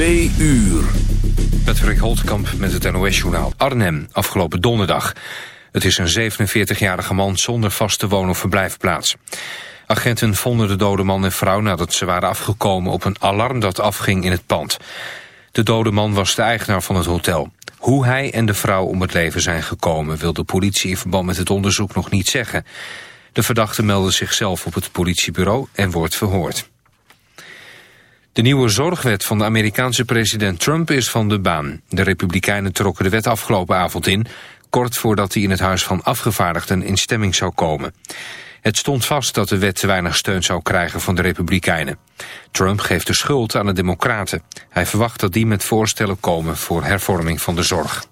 Twee uur. Patrick Holtkamp met het NOS-journaal. Arnhem, afgelopen donderdag. Het is een 47-jarige man zonder vaste woon- of verblijfplaats. Agenten vonden de dode man en vrouw nadat ze waren afgekomen op een alarm dat afging in het pand. De dode man was de eigenaar van het hotel. Hoe hij en de vrouw om het leven zijn gekomen wil de politie in verband met het onderzoek nog niet zeggen. De verdachte meldde zichzelf op het politiebureau en wordt verhoord. De nieuwe zorgwet van de Amerikaanse president Trump is van de baan. De Republikeinen trokken de wet afgelopen avond in... kort voordat hij in het Huis van Afgevaardigden in stemming zou komen. Het stond vast dat de wet te weinig steun zou krijgen van de Republikeinen. Trump geeft de schuld aan de Democraten. Hij verwacht dat die met voorstellen komen voor hervorming van de zorg.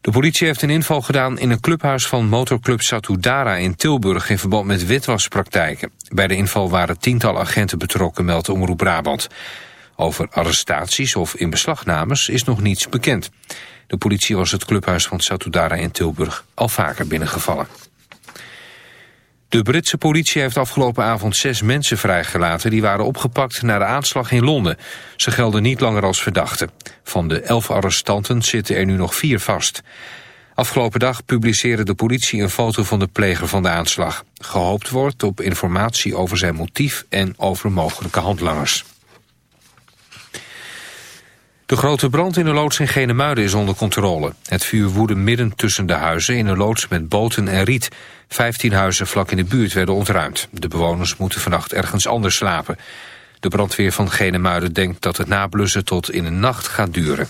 De politie heeft een inval gedaan in een clubhuis van motorclub Satudara in Tilburg in verband met witwaspraktijken. Bij de inval waren tientallen agenten betrokken, meldt Omroep Brabant. Over arrestaties of inbeslagnames is nog niets bekend. De politie was het clubhuis van Satudara in Tilburg al vaker binnengevallen. De Britse politie heeft afgelopen avond zes mensen vrijgelaten... die waren opgepakt na de aanslag in Londen. Ze gelden niet langer als verdachten. Van de elf arrestanten zitten er nu nog vier vast. Afgelopen dag publiceerde de politie een foto van de pleger van de aanslag. Gehoopt wordt op informatie over zijn motief en over mogelijke handlangers. De grote brand in de loods in Genemuiden is onder controle. Het vuur woedde midden tussen de huizen in een loods met boten en riet. Vijftien huizen vlak in de buurt werden ontruimd. De bewoners moeten vannacht ergens anders slapen. De brandweer van Genemuiden denkt dat het nablussen tot in de nacht gaat duren.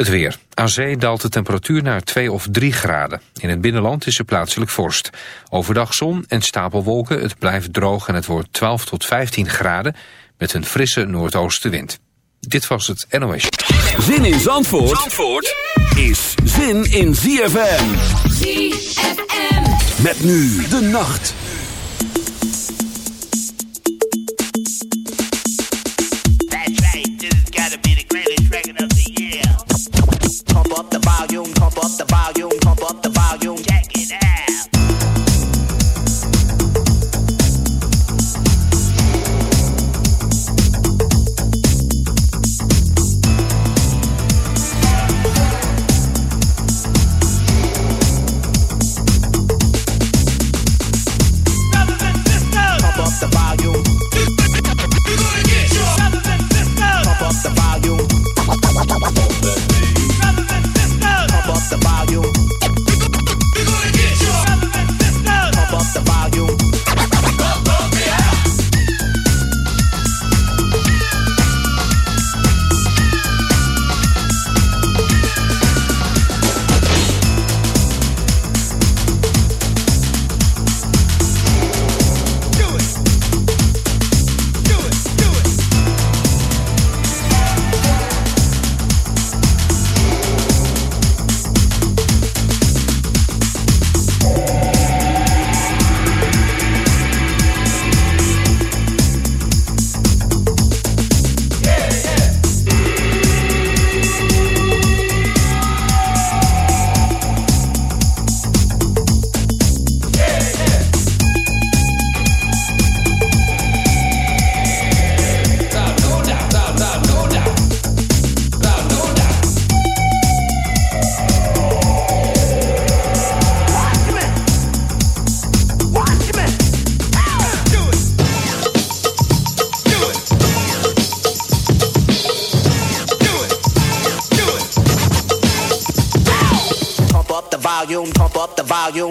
Het weer. Aan zee daalt de temperatuur naar 2 of 3 graden. In het binnenland is er plaatselijk vorst. Overdag zon en stapelwolken. Het blijft droog en het wordt 12 tot 15 graden... met een frisse noordoostenwind. Dit was het NOS. Zin in Zandvoort, Zandvoort is zin in ZFM. ZFM. Met nu de nacht.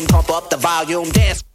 pump up the volume, dance.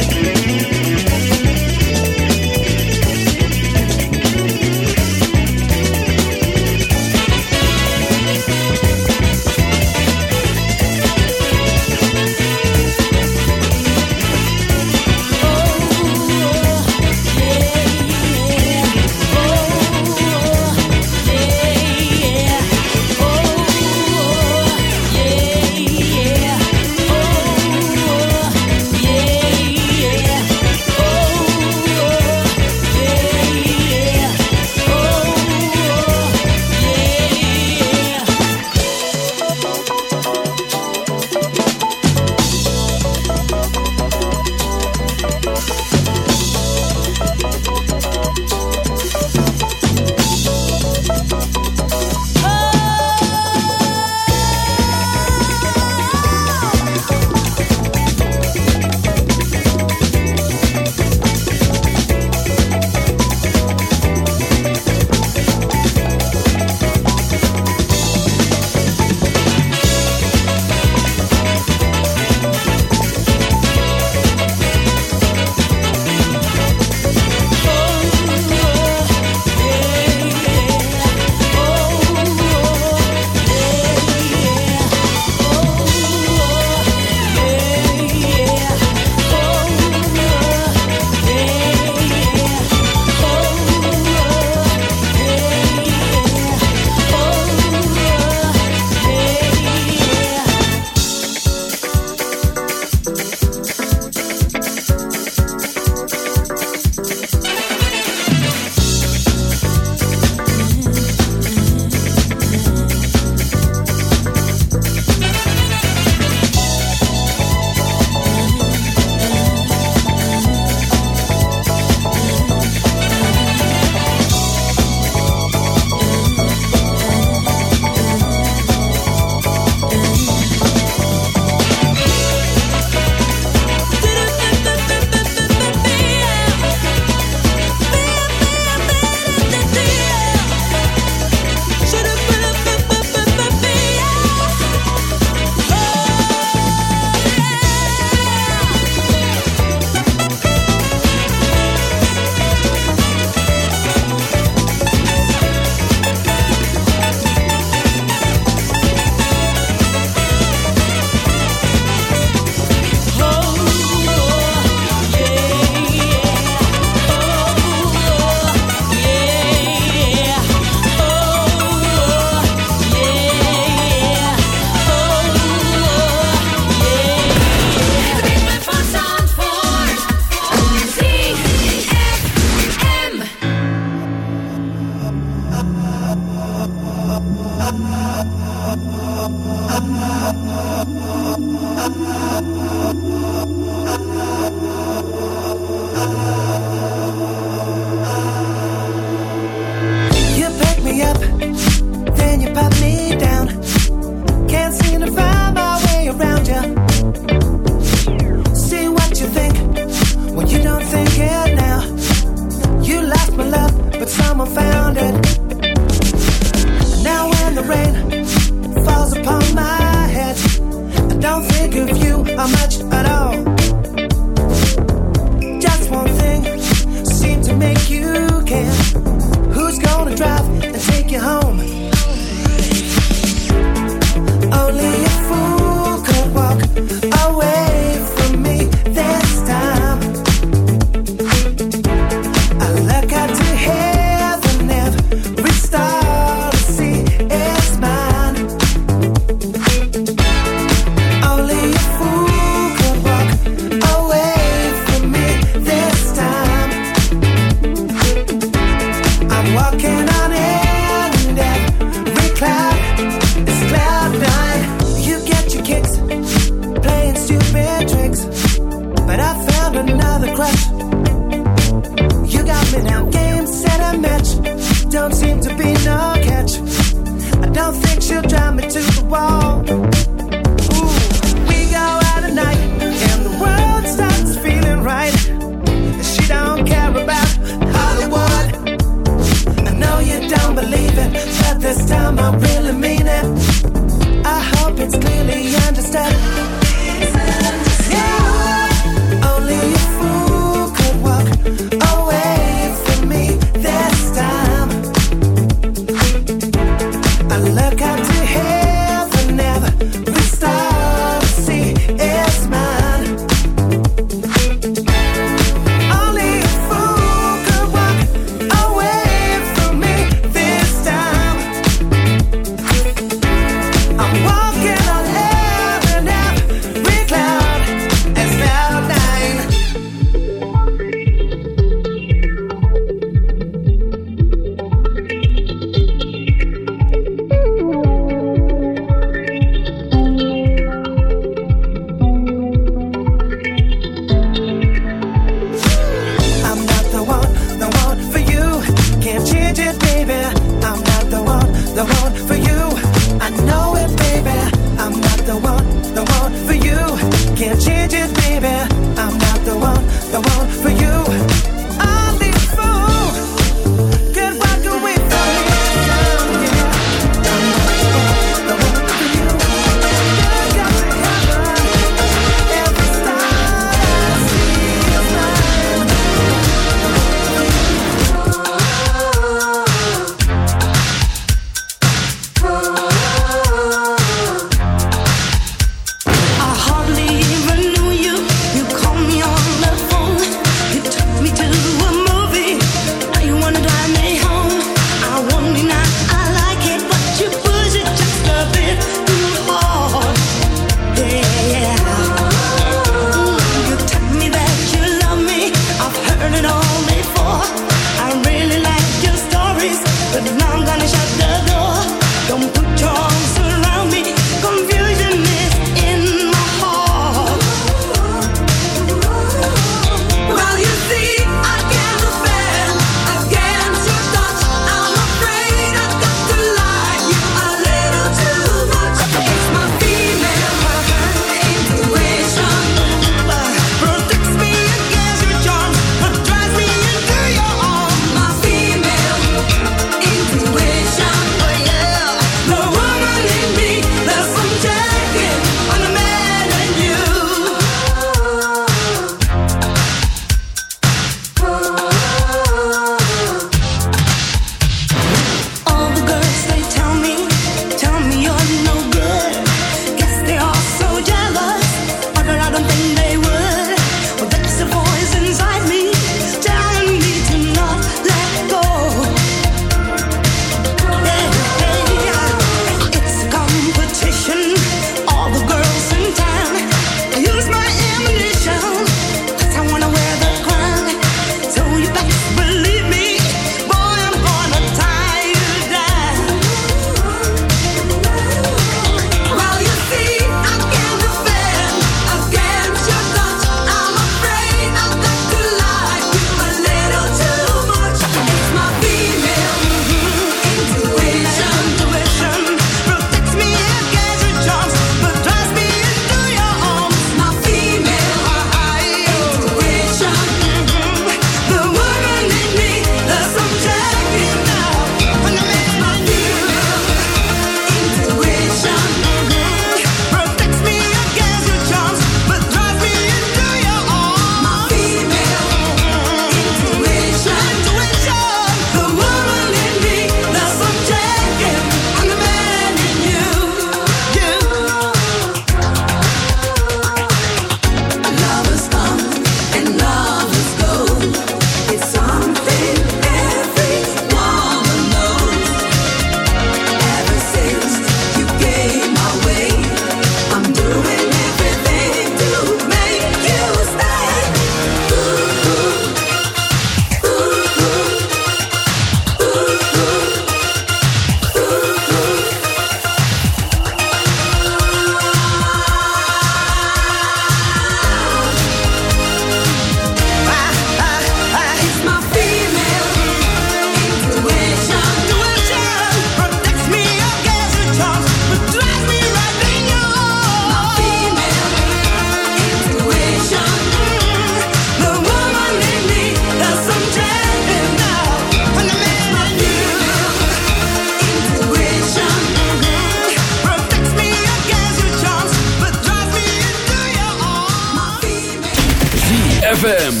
ZFM.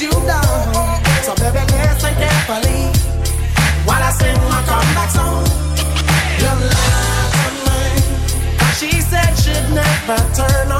you down. So baby, listen carefully while I sing my comeback song. You lied to me. She said she'd never turn on.